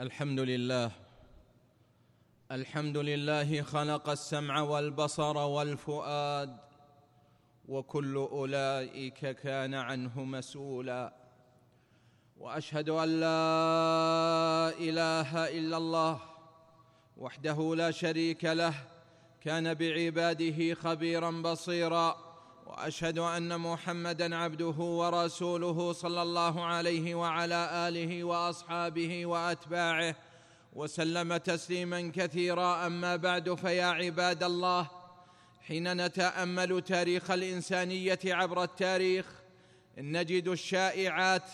الحمد لله الحمد لله خلق السمع والبصر والفؤاد وكل أولئك كان عنه مسؤولا. وأشهد أن لا إله إلا الله وحده لا شريك له كان بعباده خبيرا بصيرا. وأشهد أن محمدا عبده ورسوله صلى الله عليه وعلى آله وأصحابه وأتباعه وسلم تسليما كثيرا. أما بعد فيا عباد الله حين نتأمل تاريخ الإنسانية عبر التاريخ نجد الشائعات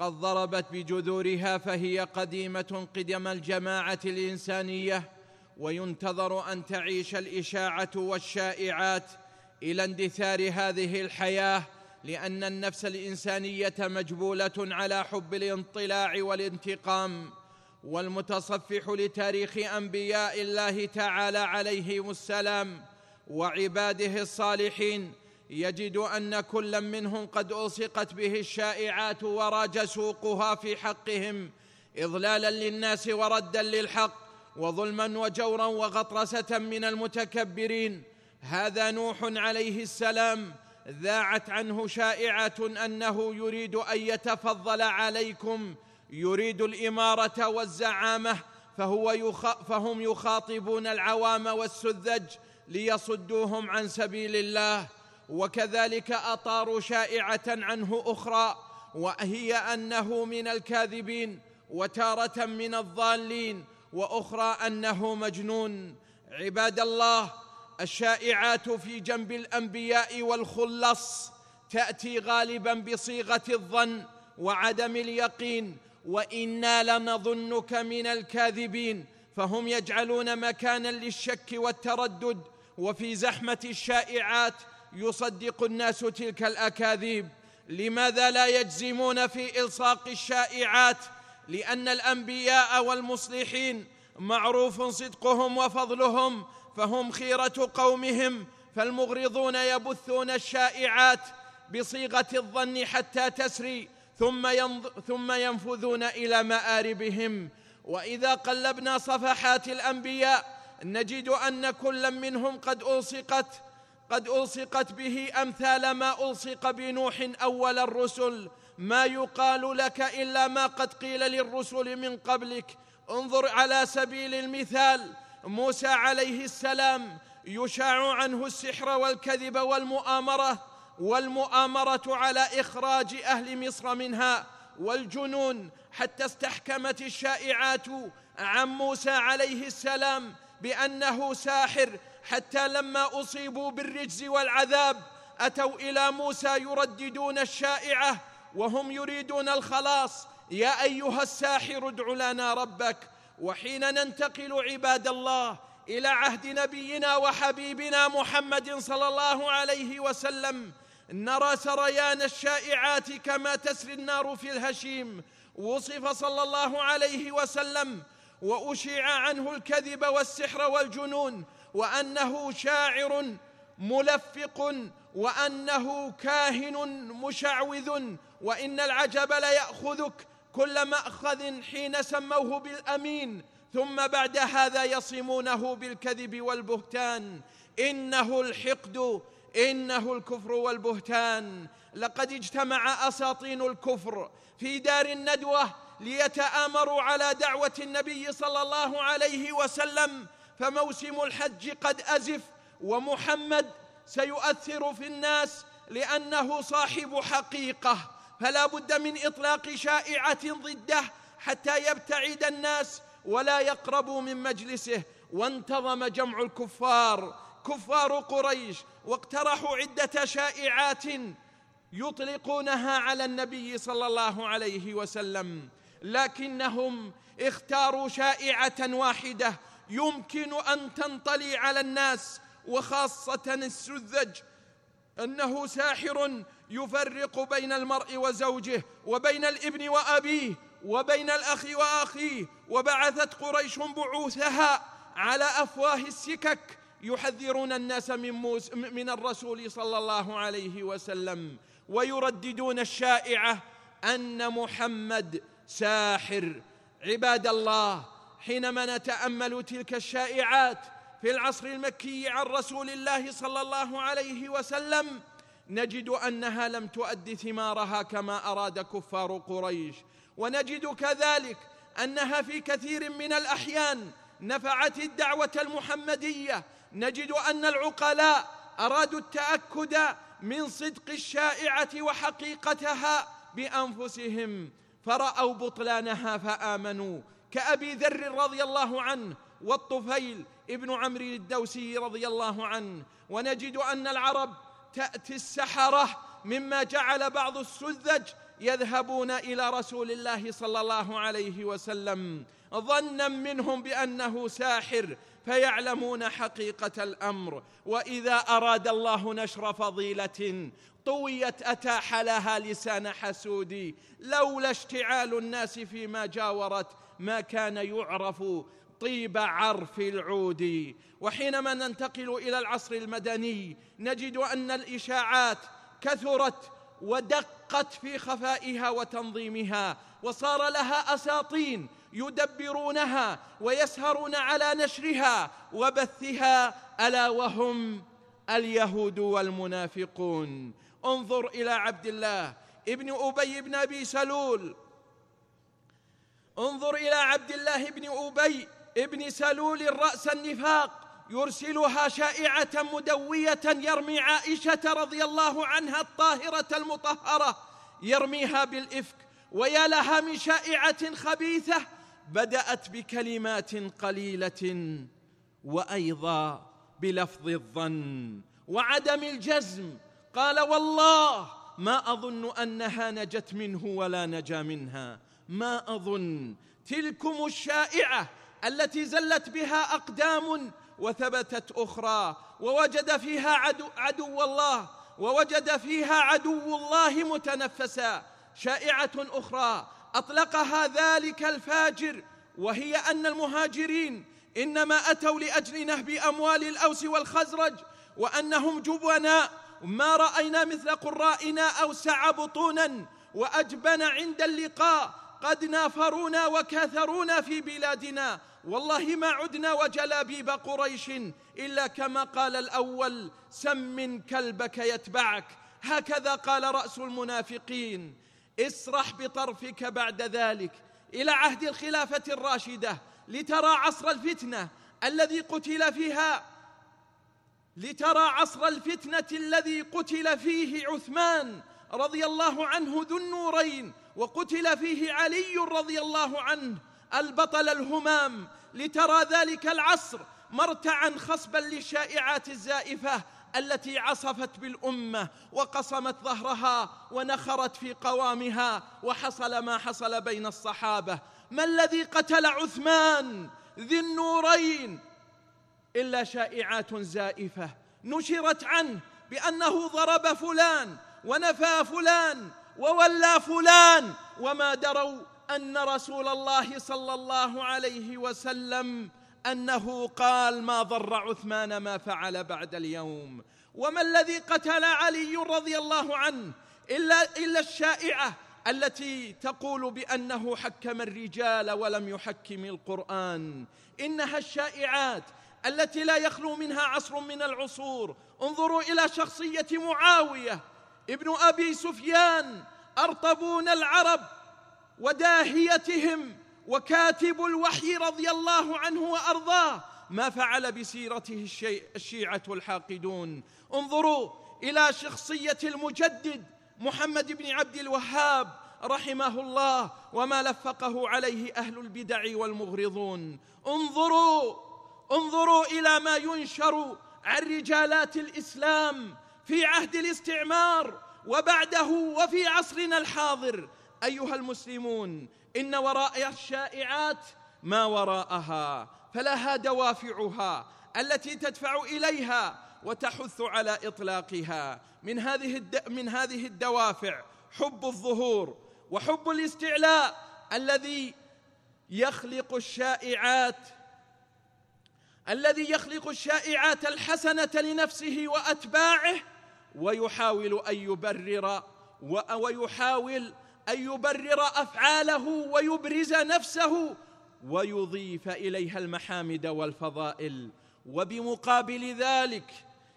قد ضربت بجذورها فهي قديمة قدم الجماعة الإنسانية وينتظر أن تعيش الإشاعة والشائعات إلى اندثار هذه الحياة لأن النفس الإنسانية مجبولة على حب الانطلاع والانتقام والمتصفح لتاريخ أنبياء الله تعالى عليهم السلام وعباده الصالحين. يجد أن كلا منهم قد ألصقت به الشائعات وراج سوقها في حقهم اضلالا للناس وردا للحق وظلما وجورا وغطرسة من المتكبرين. هذا نوح عليه السلام ذاعت عنه شائعة أنه يريد أن يتفضل عليكم يريد الإمارة والزعامة فهو يخ... فهم يخاطبون العوام والسذج ليصدوهم عن سبيل الله. وكذلك أطاروا شائعة عنه أخرى وهي أنه من الكاذبين وتارة من الضالين وأخرى أنه مجنون. عباد الله الشائعات في جنب الأنبياء والخلص تأتي غالبا بصيغة الظن وعدم اليقين وإنا لنظنك من الكاذبين. فهم يجعلون مكانا للشك والتردد وفي زحمة الشائعات يصدق الناس تلك الأكاذيب. لماذا لا يجزمون في إلصاق الشائعات؟ لأن الأنبياء والمصلحين معروف صدقهم وفضلهم فهم خيرة قومهم فالمغرضون يبثون الشائعات بصيغة الظن حتى تسري ثم ثم ينفذون إلى مآربهم. وإذا قلبنا صفحات الأنبياء نجد أن كلا منهم قد ألصقت قد ألصقت به أمثال ما ألصق بنوح أول الرسل. ما يقال لك إلا ما قد قيل للرسل من قبلك. انظر على سبيل المثال موسى عليه السلام يشاع عنه السحر والكذب والمؤامرة والمؤامرة على إخراج أهل مصر منها والجنون حتى استحكمت الشائعات عن موسى عليه السلام بأنه ساحر حتى لما أصيبوا بالرجز والعذاب أتوا إلى موسى يرددون الشائعة وهم يريدون الخلاص. يا أيها الساحر ادع لنا ربك وحين ننتقل عباد الله إلى عهد نبينا وحبيبنا محمد صلى الله عليه وسلم نرى سريان الشائعات كما تسري النار في الهشيم. وصف صلى الله عليه وسلم وأشيع عنه الكذب والسحر والجنون وأنه شاعر ملفق وأنه كاهن مشعوذ وإن العجب ليأخذك. كل مأخذ حين سموه بالأمين ثم بعد هذا يصمونه بالكذب والبهتان. إنه الحقد إنه الكفر والبهتان. لقد اجتمع أساطين الكفر في دار الندوة ليتآمروا على دعوة النبي صلى الله عليه وسلم فموسم الحج قد أزف ومحمد سيؤثر في الناس لأنه صاحب حقيقة. فلا بد من إطلاق شائعة ضده حتى يبتعد الناس ولا يقربوا من مجلسه. وانتظم جمع الكفار كفار قريش واقترحوا عدة شائعات يطلقونها على النبي صلى الله عليه وسلم. لكنهم اختاروا شائعة واحدة يمكن أن تنطلي على الناس وخاصة السذج أنه ساحر يفرق بين المرء وزوجه وبين الابن وأبيه وبين الأخ وأخيه. وبعثت قريش بعوثها على أفواه السكك يحذرون الناس من, موس من الرسول صلى الله عليه وسلم ويرددون الشائعة أن محمد ساحر. عباد الله حينما نتأمل تلك الشائعات في العصر المكي عن رسول الله صلى الله عليه وسلم نجد أنها لم تؤد ثمارها كما أراد كفار قريش. ونجد كذلك أنها في كثير من الأحيان نفعت الدعوة المحمدية. نجد أن العقلاء أرادوا التأكد من صدق الشائعة وحقيقتها بأنفسهم. فرأوا بطلانها فآمنوا. كأبي ذر رضي الله عنه والطفيل ابن عمرو الدوسي رضي الله عنه. ونجد أن العرب تأتي السحرة مما جعل بعض السذج يذهبون إلى رسول الله صلى الله عليه وسلم ظنا منهم بأنه ساحر فيعلمون حقيقة الأمر. وإذا أراد الله نشر فضيلة طويت اتاح لها لسان حسود لولا اشتعال الناس فيما جاورت ما كان يعرف. طيب عرف العود. وحينما ننتقل إلى العصر المدني نجد أن الإشاعات كثرت ودقت في خفائها وتنظيمها وصار لها أساطين يدبرونها ويسهرون على نشرها وبثها ألا وهم اليهود والمنافقون. انظر إلى عبد الله ابن أبي بن أبي سلول. انظر إلى عبد الله بن أبي ابن سلول رأس النفاق يرسلها شائعة مدوية يرمي عائشة رضي الله عنها الطاهرة المطهرة يرميها بالإفك ويا لها من شائعة خبيثة بدأت بكلمات قليلة وأيضا بلفظ الظن وعدم الجزم. قال والله ما أظن أنها نجت منه ولا نجا منها. ما أظن. تلكم الشائعة التي زلت بها أقدام وثبتت أخرى ووجد فيها عدو, عدو الله ووجد فيها عدو الله متنفسا شائعة أخرى. أطلقها ذلك الفاجر وهي أن المهاجرين إنما أتوا لأجل نهب أموال الأوس والخزرج وأنهم جبناء ما رأينا مثل قرائنا اوسع بطونا وأجبن عند اللقاء. قد نافرونا وكاثرونا في بلادنا. والله ما عدنا وجلابيب قريش إلا كما قال الأول سم كلبك يتبعك. هكذا قال رأس المنافقين. اسرح بطرفك بعد ذلك. إلى عهد الخلافة الراشدة لترى عصر الفتنة الذي قتل فيها لترى عصر الفتنة الذي قتل فيه عثمان. رضي الله عنه ذو النورين وقتل فيه علي رضي الله عنه البطل الهمام لترى ذلك العصر مرتعا خصبا للشائعات الزائفة التي عصفت بالأمة وقصمت ظهرها ونخرت في قوامها وحصل ما حصل بين الصحابة. ما الذي قتل عثمان ذي النورين؟ إلا شائعات زائفة. نشرت عنه بأنه ضرب فلان ونفى فلان وولى فلان وما دروا أن رسول الله صلى الله عليه وسلم أنه قال ما ضر عثمان ما فعل بعد اليوم وما الذي قتل علي رضي الله عنه إلا إلا الشائعة التي تقول بأنه حكم الرجال ولم يحكم القرآن إنها الشائعات التي لا يخلو منها عصر من العصور انظروا إلى شخصية معاوية ابن أبي سفيان أرطبون العرب وداهيتهم وكاتب الوحي رضي الله عنه وأرضاه. ما فعل بسيرته الشيعة الحاقدون. انظروا إلى شخصية المجدد محمد بن عبد الوهاب رحمه الله وما لفقه عليه أهل البدع والمغرضون. انظروا انظروا إلى ما ينشر عن رجالات الإسلام في عهد الاستعمار وبعده وفي عصرنا الحاضر. أيها المسلمون إن وراء الشائعات ما وراءها فلها دوافعها التي تدفع إليها وتحث على إطلاقها. من هذه من هذه الدوافع حب الظهور وحب الاستعلاء الذي يخلق الشائعات الذي يخلق الشائعات الحسنة لنفسه وأتباعه ويحاول أن يبرر ويحاول أن يبرر أفعاله ويبرز نفسه ويضيف إليها المحامد والفضائل. وبمقابل ذلك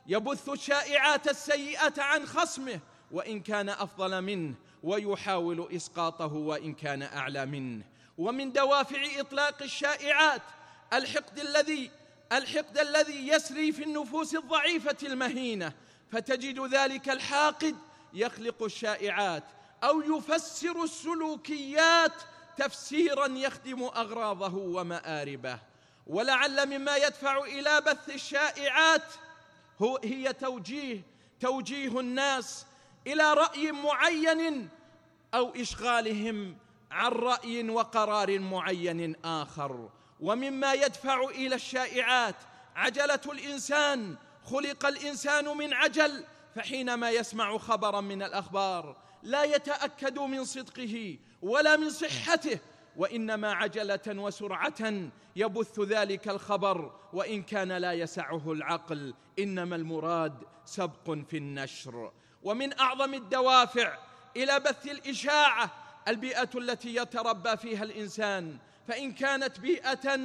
يبث الشائعات السيئة عن خصمه وإن كان أفضل منه ويحاول إسقاطه وإن كان أعلى منه. ومن دوافع إطلاق الشائعات الحقد الذي الحقد الذي يسري في النفوس الضعيفة المهينة فتجد ذلك الحاقد يخلق الشائعات أو يفسر السلوكيات تفسيرا يخدم أغراضه ومآربه. ولعل مما يدفع إلى بث الشائعات هو هي توجيه توجيه الناس إلى رأي معين أو إشغالهم عن رأي وقرار معين آخر. ومما يدفع إلى الشائعات عجلة الإنسان خلق الإنسان من عجل فحينما يسمع خبرا من الأخبار لا يتأكد من صدقه ولا من صحته وإنما عجلة وسرعة يبث ذلك الخبر وإن كان لا يسعه العقل إنما المراد سبق في النشر. ومن أعظم الدوافع إلى بث الإشاعة البيئة التي يتربى فيها الإنسان فإن كانت بيئة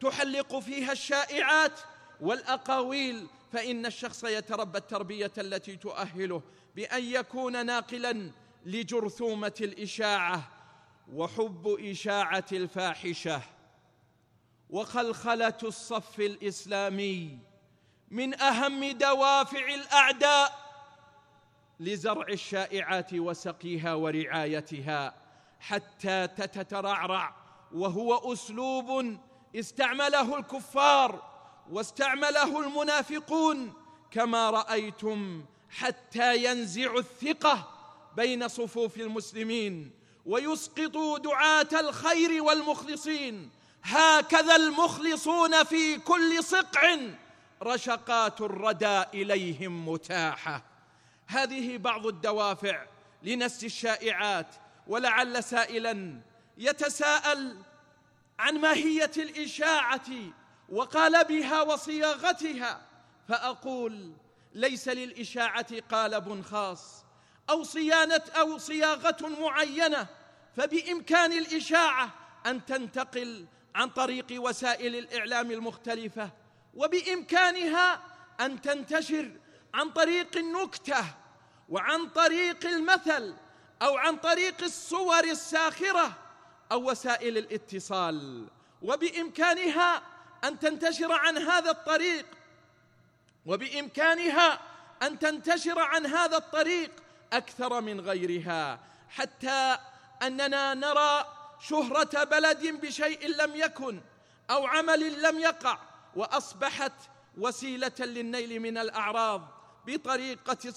تحلق فيها الشائعات والأقاويل فإن الشخص يتربى التربية التي تؤهله بأن يكون ناقلا لجرثومة الإشاعة وحب إشاعة الفاحشة. وخلخلة الصف الإسلامي من أهم دوافع الأعداء لزرع الشائعات وسقيها ورعايتها حتى تتترعرع وهو أسلوب استعمله الكفار واستعمله المنافقون كما رأيتم حتى ينزعوا الثقة بين صفوف المسلمين ويسقطوا دعاة الخير والمخلصين. هكذا المخلصون في كل صقع رشقات الردى إليهم متاحة. هذه بعض الدوافع لنس الشائعات ولعل سائلا يتساءل عن ماهية الإشاعة وقالبها وصياغتها فأقول ليس للإشاعة قالب خاص أو صيانة أو صياغة معينة فبإمكان الإشاعة أن تنتقل عن طريق وسائل الإعلام المختلفة وبإمكانها أن تنتشر عن طريق النكتة وعن طريق المثل أو عن طريق الصور الساخرة أو وسائل الاتصال وبإمكانها أن تنتشر عن هذا الطريق وبإمكانها أن تنتشر عن هذا الطريق أكثر من غيرها حتى أننا نرى شهرة بلد بشيء لم يكن أو عمل لم يقع وأصبحت وسيلة للنيل من الأعراض بطريقة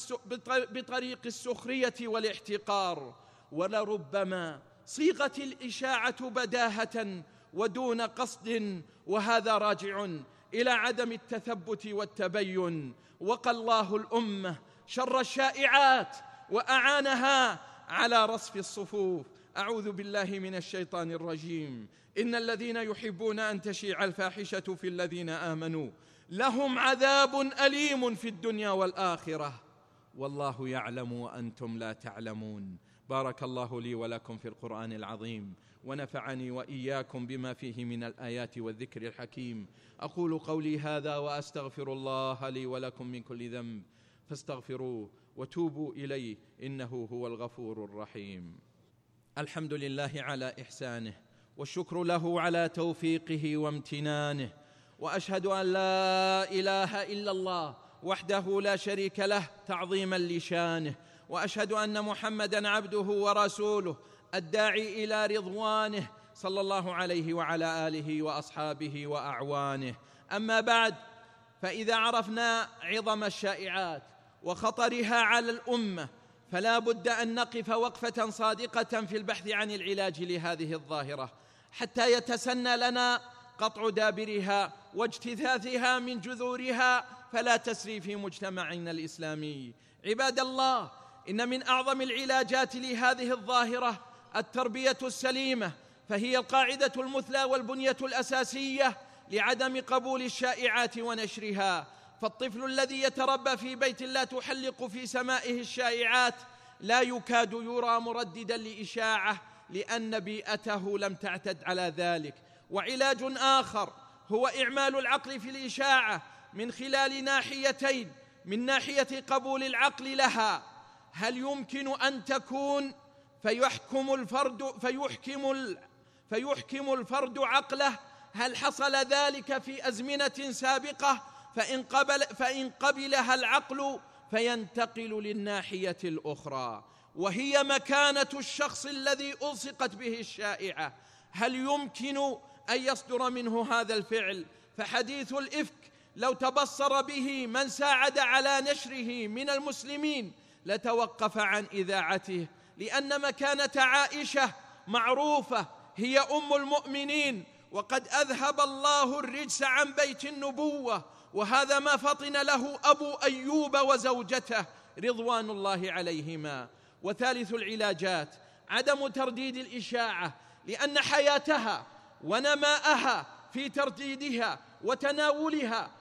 بطريق السخرية والاحتقار. ولربما صيغة الإشاعة بداهة ودون قصد وهذا راجع إلى عدم التثبت والتبين. وقى الله الأمة شر الشائعات وأعانها على رصف الصفوف. أعوذ بالله من الشيطان الرجيم. إن الذين يحبون أن تشيع الفاحشة في الذين آمنوا لهم عذاب أليم في الدنيا والآخرة. والله يعلم وأنتم لا تعلمون. بارك الله لي ولكم في القرآن العظيم. ونفعني وإياكم بما فيه من الآيات والذكر الحكيم. أقول قولي هذا وأستغفر الله لي ولكم من كل ذنب. فاستغفروه وتوبوا إليه إنه هو الغفور الرحيم. الحمد لله على إحسانه والشكر له على توفيقه وامتنانه وأشهد أن لا إله إلا الله وحده لا شريك له تعظيما لشانه وأشهد أن محمدا عبده ورسوله الداعي إلى رضوانه صلى الله عليه وعلى آله وأصحابه وأعوانه. أما بعد فإذا عرفنا عظم الشائعات وخطرها على الأمة فلا بد أن نقف وقفة صادقة في البحث عن العلاج لهذه الظاهرة حتى يتسنى لنا قطع دابرها واجتثاثها من جذورها فلا تسري في مجتمعنا الإسلامي. عباد الله إن من أعظم العلاجات لهذه الظاهرة التربية السليمة فهي القاعدة المثلى والبنية الأساسية لعدم قبول الشائعات ونشرها. فالطفل الذي يتربى في بيت لا تحلق في سمائه الشائعات لا يكاد يرى مرددا لإشاعة لأن بيئته لم تعتد على ذلك. وعلاج آخر هو إعمال العقل في الإشاعة من خلال ناحيتين من ناحية قبول العقل لها. هل يمكن أن تكون فيحكم الفرد فيحكم فيحكم الفرد عقله هل حصل ذلك في أزمنة سابقة؟ فإن قبل فإن قبلها العقل فينتقل للناحية الأخرى. وهي مكانة الشخص الذي ألصقت به الشائعة. هل يمكن أن يصدر منه هذا الفعل؟ فحديث الإفك لو تبصر به من ساعد على نشره من المسلمين لتوقف عن إذاعته. لأن مكانة عائشة معروفة هي أم المؤمنين. وقد أذهب الله الرجس عن بيت النبوة وهذا ما فطن له أبو أيوب وزوجته رضوان الله عليهما. وثالث العلاجات عدم ترديد الإشاعة لأن حياتها ونماءها في ترديدها وتناولها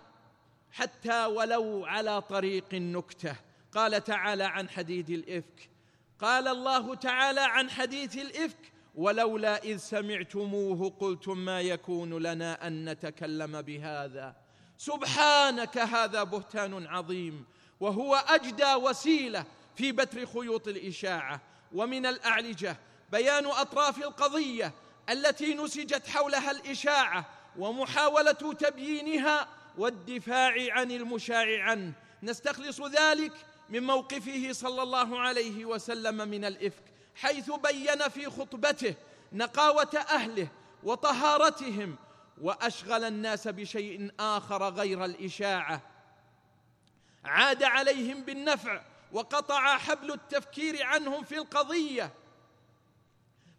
حتى ولو على طريق النكتة. قال تعالى عن حديث الإفك قال الله تعالى عن حديث الإفك ولولا إذ سمعتموه قلتم ما يكون لنا أن نتكلم بهذا. سبحانك هذا بهتان عظيم وهو أجدى وسيلة في بتر خيوط الإشاعة. ومن الأعلجة بيان أطراف القضية التي نسجت حولها الإشاعة ومحاولة تبيينها والدفاع عن المشاع عنه نستخلص ذلك من موقفه صلى الله عليه وسلم من الإفك حيث بين في خطبته نقاوة أهله وطهارتهم وأشغل الناس بشيء آخر غير الإشاعة. عاد عليهم بالنفع وقطع حبل التفكير عنهم في القضية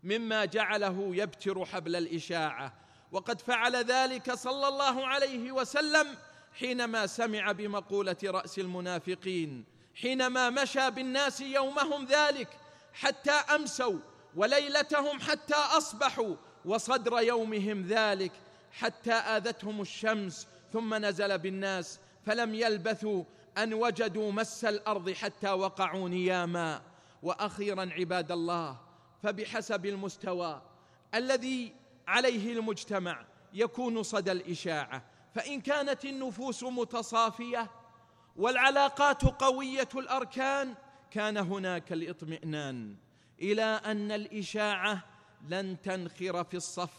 مما جعله يبتر حبل الإشاعة. وقد فعل ذلك صلى الله عليه وسلم حينما سمع بمقولة رأس المنافقين. حينما مشى بالناس يومهم ذلك حتى أمسوا وليلتهم حتى أصبحوا وصدر يومهم ذلك حتى آذتهم الشمس ثم نزل بالناس فلم يلبثوا أن وجدوا مس الأرض حتى وقعوا نياما. وأخيرا عباد الله فبحسب المستوى الذي عليه المجتمع يكون صدى الإشاعة. فإن كانت النفوس متصافية والعلاقات قوية الأركان. كان هناك الاطمئنان إلى أن الإشاعة لن تنخر في الصف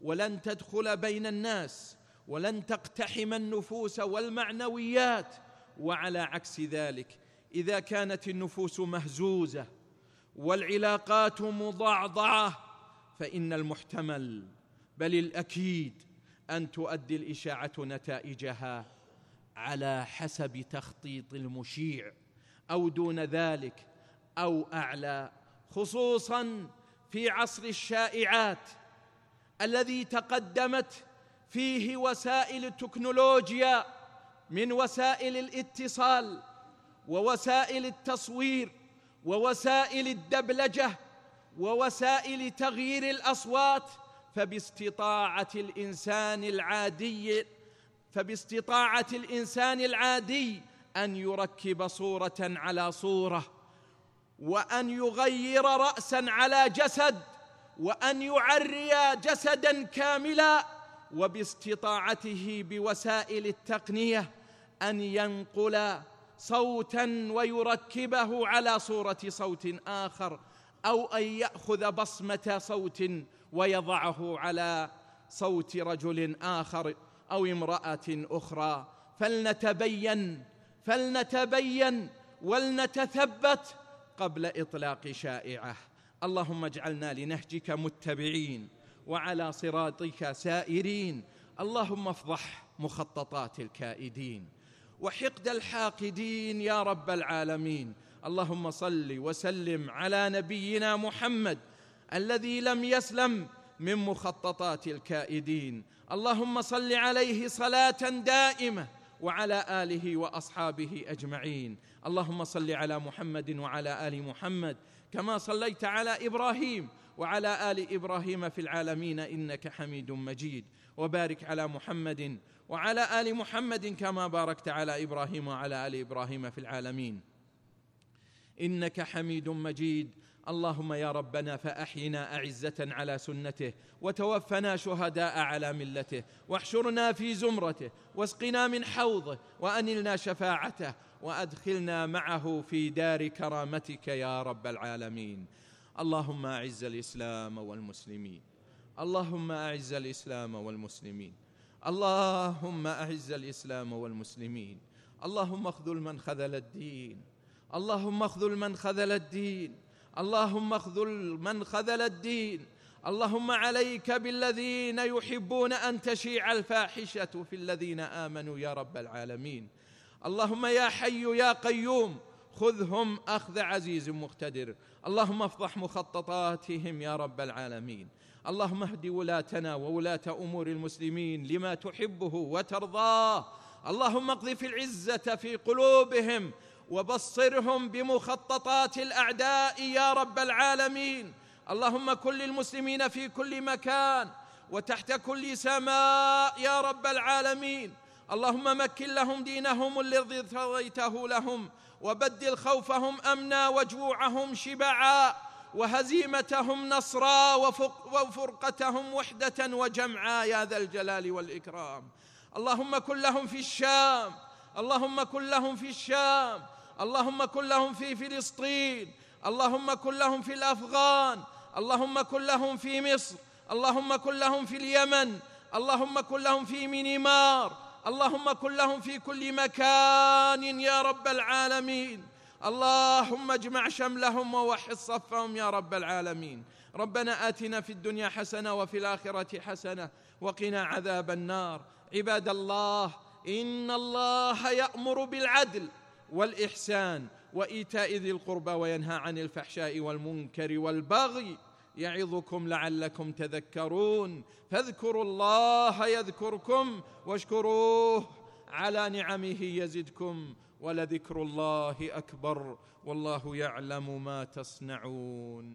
ولن تدخل بين الناس ولن تقتحم النفوس والمعنويات. وعلى عكس ذلك إذا كانت النفوس مهزوزة والعلاقات مضعضعة فإن المحتمل بل الأكيد أن تؤدي الإشاعة نتائجها. على حسب تخطيط المشيع أو دون ذلك أو أعلى خصوصا في عصر الشائعات الذي تقدمت فيه وسائل التكنولوجيا من وسائل الاتصال ووسائل التصوير ووسائل الدبلجة ووسائل تغيير الأصوات فباستطاعة الإنسان العادي فباستطاعة الإنسان العادي أن يركب صورة على صورة وأن يغير راسا على جسد وأن يعري جسدا كاملا وباستطاعته بوسائل التقنية أن ينقل صوتا ويركبه على صورة صوت آخر أو أن يأخذ بصمة صوت ويضعه على صوت رجل آخر. أو امرأة أخرى. فلنتبين فلنتبين ولنتثبت قبل إطلاق شائعة. اللهم اجعلنا لنهجك متبعين وعلى صراطك سائرين. اللهم افضح مخططات الكائدين. وحقد الحاقدين يا رب العالمين. اللهم صل وسلم على نبينا محمد الذي لم يسلم من مخططات الكائدين. اللهم صل عليه صلاة دائمة وعلى آله وأصحابه أجمعين. اللهم صل على محمد وعلى آل محمد كما صليت على إبراهيم وعلى آل إبراهيم في العالمين إنك حميد مجيد. وبارك على محمد وعلى آل محمد كما باركت على إبراهيم وعلى آل إبراهيم في العالمين. إنك حميد مجيد. اللهم يا ربنا فأحينا أعزة على سنته وتوفنا شهداء على ملته واحشرنا في زمرته واسقنا من حوضه وأنلنا شفاعته وأدخلنا معه في دار كرامتك يا رب العالمين. اللهم أعز الإسلام والمسلمين. اللهم أعز الإسلام والمسلمين. اللهم أعز الإسلام والمسلمين. اللهم اخذل من خذل الدين. اللهم اخذل من خذل الدين. اللهم اخذل من خذل الدين. اللهم عليك بالذين يحبون أن تشيع الفاحشة في الذين آمنوا يا رب العالمين. اللهم يا حي يا قيوم خذهم أخذ عزيز مقتدر. اللهم افضح مخططاتهم يا رب العالمين. اللهم اهد ولاتنا وولاة أمور المسلمين لما تحبه وترضاه. اللهم اقذف العزة في قلوبهم وبصرهم بمخططات الأعداء يا رب العالمين. اللهم كن للمسلمين في كل مكان وتحت كل سماء يا رب العالمين. اللهم مكن لهم دينهم الذي ارتضيته لهم وبدل خوفهم أمنا وجوعهم شبعا وهزيمتهم نصرا وفرقتهم وحدة وجمعا يا ذا الجلال والإكرام. اللهم كن لهم في الشام. اللهم كن لهم في الشام. اللهم كن لهم في فلسطين اللهم كن لهم في الأفغان اللهم كن لهم في مصر اللهم كن لهم في اليمن اللهم كن لهم في مينمار اللهم كن لهم في كل مكان يا رب العالمين. اللهم اجمع شملهم ووحد صفهم يا رب العالمين. ربنا آتنا في الدنيا حسنة وفي الآخرة حسنة وقنا عذاب النار. عباد الله إن الله يأمر بالعدل. والإحسان وإيتاء ذي القربى وينهى عن الفحشاء والمنكر والبغي يعظكم لعلكم تذكرون فاذكروا الله يذكركم واشكروه على نعمه يزدكم ولذكر الله أكبر والله يعلم ما تصنعون